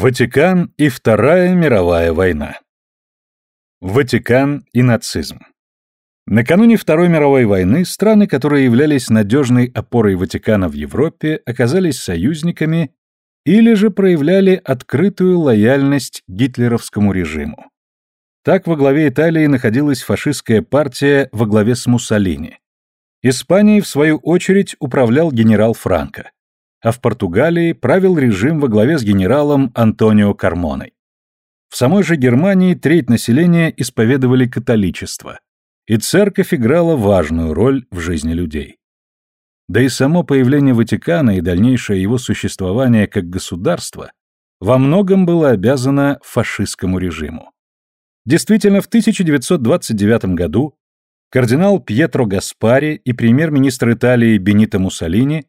Ватикан и Вторая мировая война. Ватикан и нацизм. Накануне Второй мировой войны страны, которые являлись надежной опорой Ватикана в Европе, оказались союзниками или же проявляли открытую лояльность гитлеровскому режиму. Так во главе Италии находилась фашистская партия во главе с Муссолини. Испанией, в свою очередь, управлял генерал Франко а в Португалии правил режим во главе с генералом Антонио Кармоной. В самой же Германии треть населения исповедовали католичество, и церковь играла важную роль в жизни людей. Да и само появление Ватикана и дальнейшее его существование как государства во многом было обязано фашистскому режиму. Действительно, в 1929 году кардинал Пьетро Гаспари и премьер-министр Италии Бенито Муссолини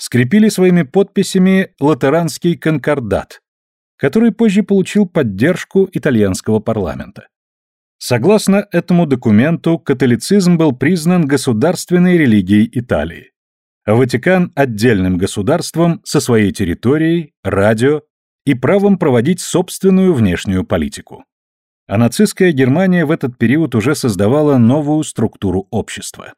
скрепили своими подписями латеранский конкордат, который позже получил поддержку итальянского парламента. Согласно этому документу, католицизм был признан государственной религией Италии, а Ватикан – отдельным государством со своей территорией, радио и правом проводить собственную внешнюю политику. А нацистская Германия в этот период уже создавала новую структуру общества.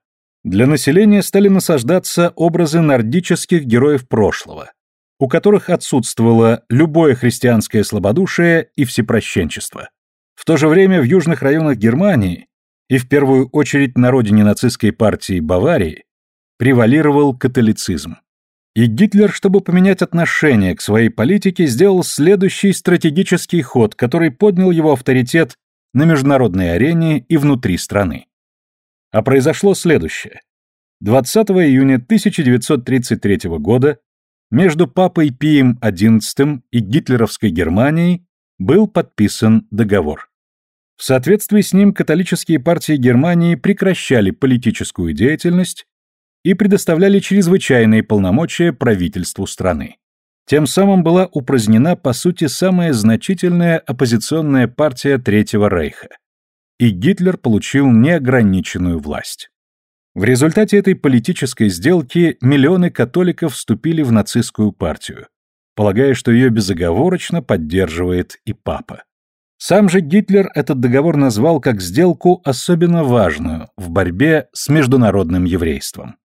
Для населения стали насаждаться образы нордических героев прошлого, у которых отсутствовало любое христианское слабодушие и всепрощенчество. В то же время в южных районах Германии и в первую очередь на родине нацистской партии Баварии превалировал католицизм. И Гитлер, чтобы поменять отношение к своей политике, сделал следующий стратегический ход, который поднял его авторитет на международной арене и внутри страны. А произошло следующее. 20 июня 1933 года между папой Пием XI и гитлеровской Германией был подписан договор. В соответствии с ним католические партии Германии прекращали политическую деятельность и предоставляли чрезвычайные полномочия правительству страны. Тем самым была упразднена, по сути, самая значительная оппозиционная партия Третьего Рейха и Гитлер получил неограниченную власть. В результате этой политической сделки миллионы католиков вступили в нацистскую партию, полагая, что ее безоговорочно поддерживает и папа. Сам же Гитлер этот договор назвал как сделку особенно важную в борьбе с международным еврейством.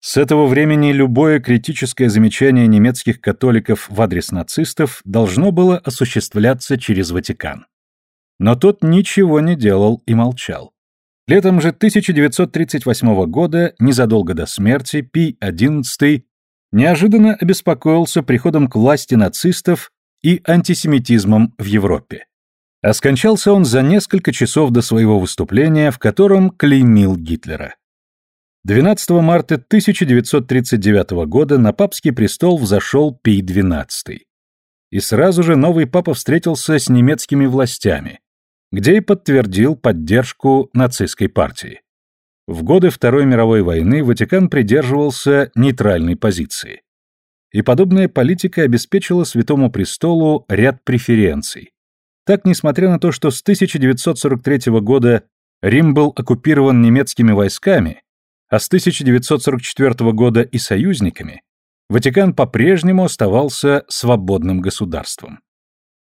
С этого времени любое критическое замечание немецких католиков в адрес нацистов должно было осуществляться через Ватикан. Но тот ничего не делал и молчал. Летом же 1938 года, незадолго до смерти, Пий XI неожиданно обеспокоился приходом к власти нацистов и антисемитизмом в Европе. А скончался он за несколько часов до своего выступления, в котором клеймил Гитлера. 12 марта 1939 года на папский престол взошел Пий XII. И сразу же новый папа встретился с немецкими властями, где и подтвердил поддержку нацистской партии. В годы Второй мировой войны Ватикан придерживался нейтральной позиции. И подобная политика обеспечила Святому Престолу ряд преференций. Так, несмотря на то, что с 1943 года Рим был оккупирован немецкими войсками, а с 1944 года и союзниками, Ватикан по-прежнему оставался свободным государством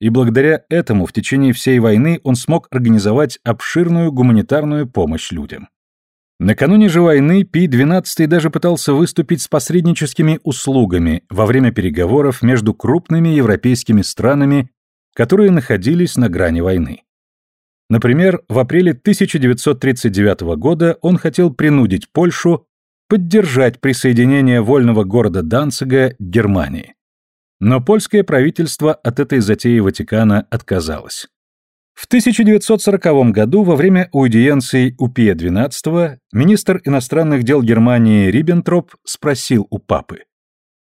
и благодаря этому в течение всей войны он смог организовать обширную гуманитарную помощь людям. Накануне же войны Пий XII даже пытался выступить с посредническими услугами во время переговоров между крупными европейскими странами, которые находились на грани войны. Например, в апреле 1939 года он хотел принудить Польшу поддержать присоединение вольного города Данцига к Германии. Но польское правительство от этой затеи Ватикана отказалось. В 1940 году во время аудиенции у Пия XII министр иностранных дел Германии Риббентроп спросил у папы,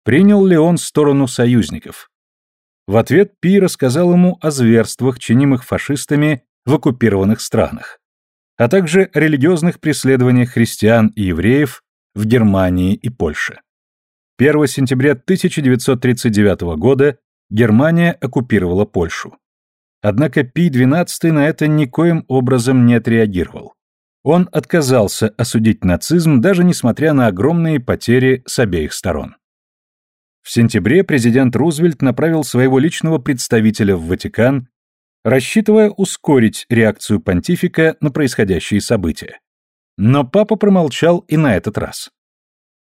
принял ли он сторону союзников. В ответ Пи рассказал ему о зверствах, чинимых фашистами в оккупированных странах, а также о религиозных преследованиях христиан и евреев в Германии и Польше. 1 сентября 1939 года Германия оккупировала Польшу. Однако Пий-XII на это никоим образом не отреагировал. Он отказался осудить нацизм, даже несмотря на огромные потери с обеих сторон. В сентябре президент Рузвельт направил своего личного представителя в Ватикан, рассчитывая ускорить реакцию понтифика на происходящие события. Но папа промолчал и на этот раз.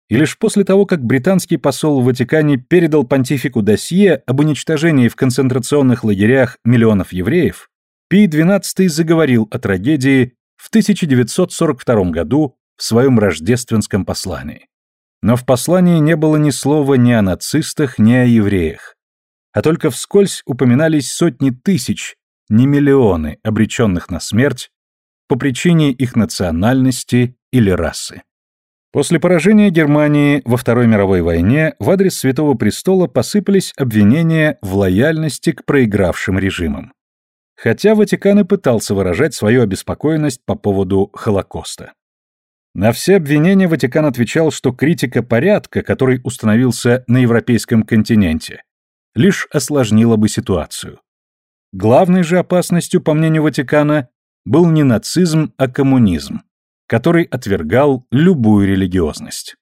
И лишь после того, как британский посол в Ватикане передал понтифику досье об уничтожении в концентрационных лагерях миллионов евреев, Пий XII заговорил о трагедии в 1942 году в своем рождественском послании. Но в послании не было ни слова ни о нацистах, ни о евреях, а только вскользь упоминались сотни тысяч, не миллионы, обреченных на смерть по причине их национальности или расы. После поражения Германии во Второй мировой войне в адрес Святого Престола посыпались обвинения в лояльности к проигравшим режимам. Хотя Ватикан и пытался выражать свою обеспокоенность по поводу Холокоста. На все обвинения Ватикан отвечал, что критика порядка, который установился на европейском континенте, лишь осложнила бы ситуацию. Главной же опасностью, по мнению Ватикана, был не нацизм, а коммунизм, который отвергал любую религиозность.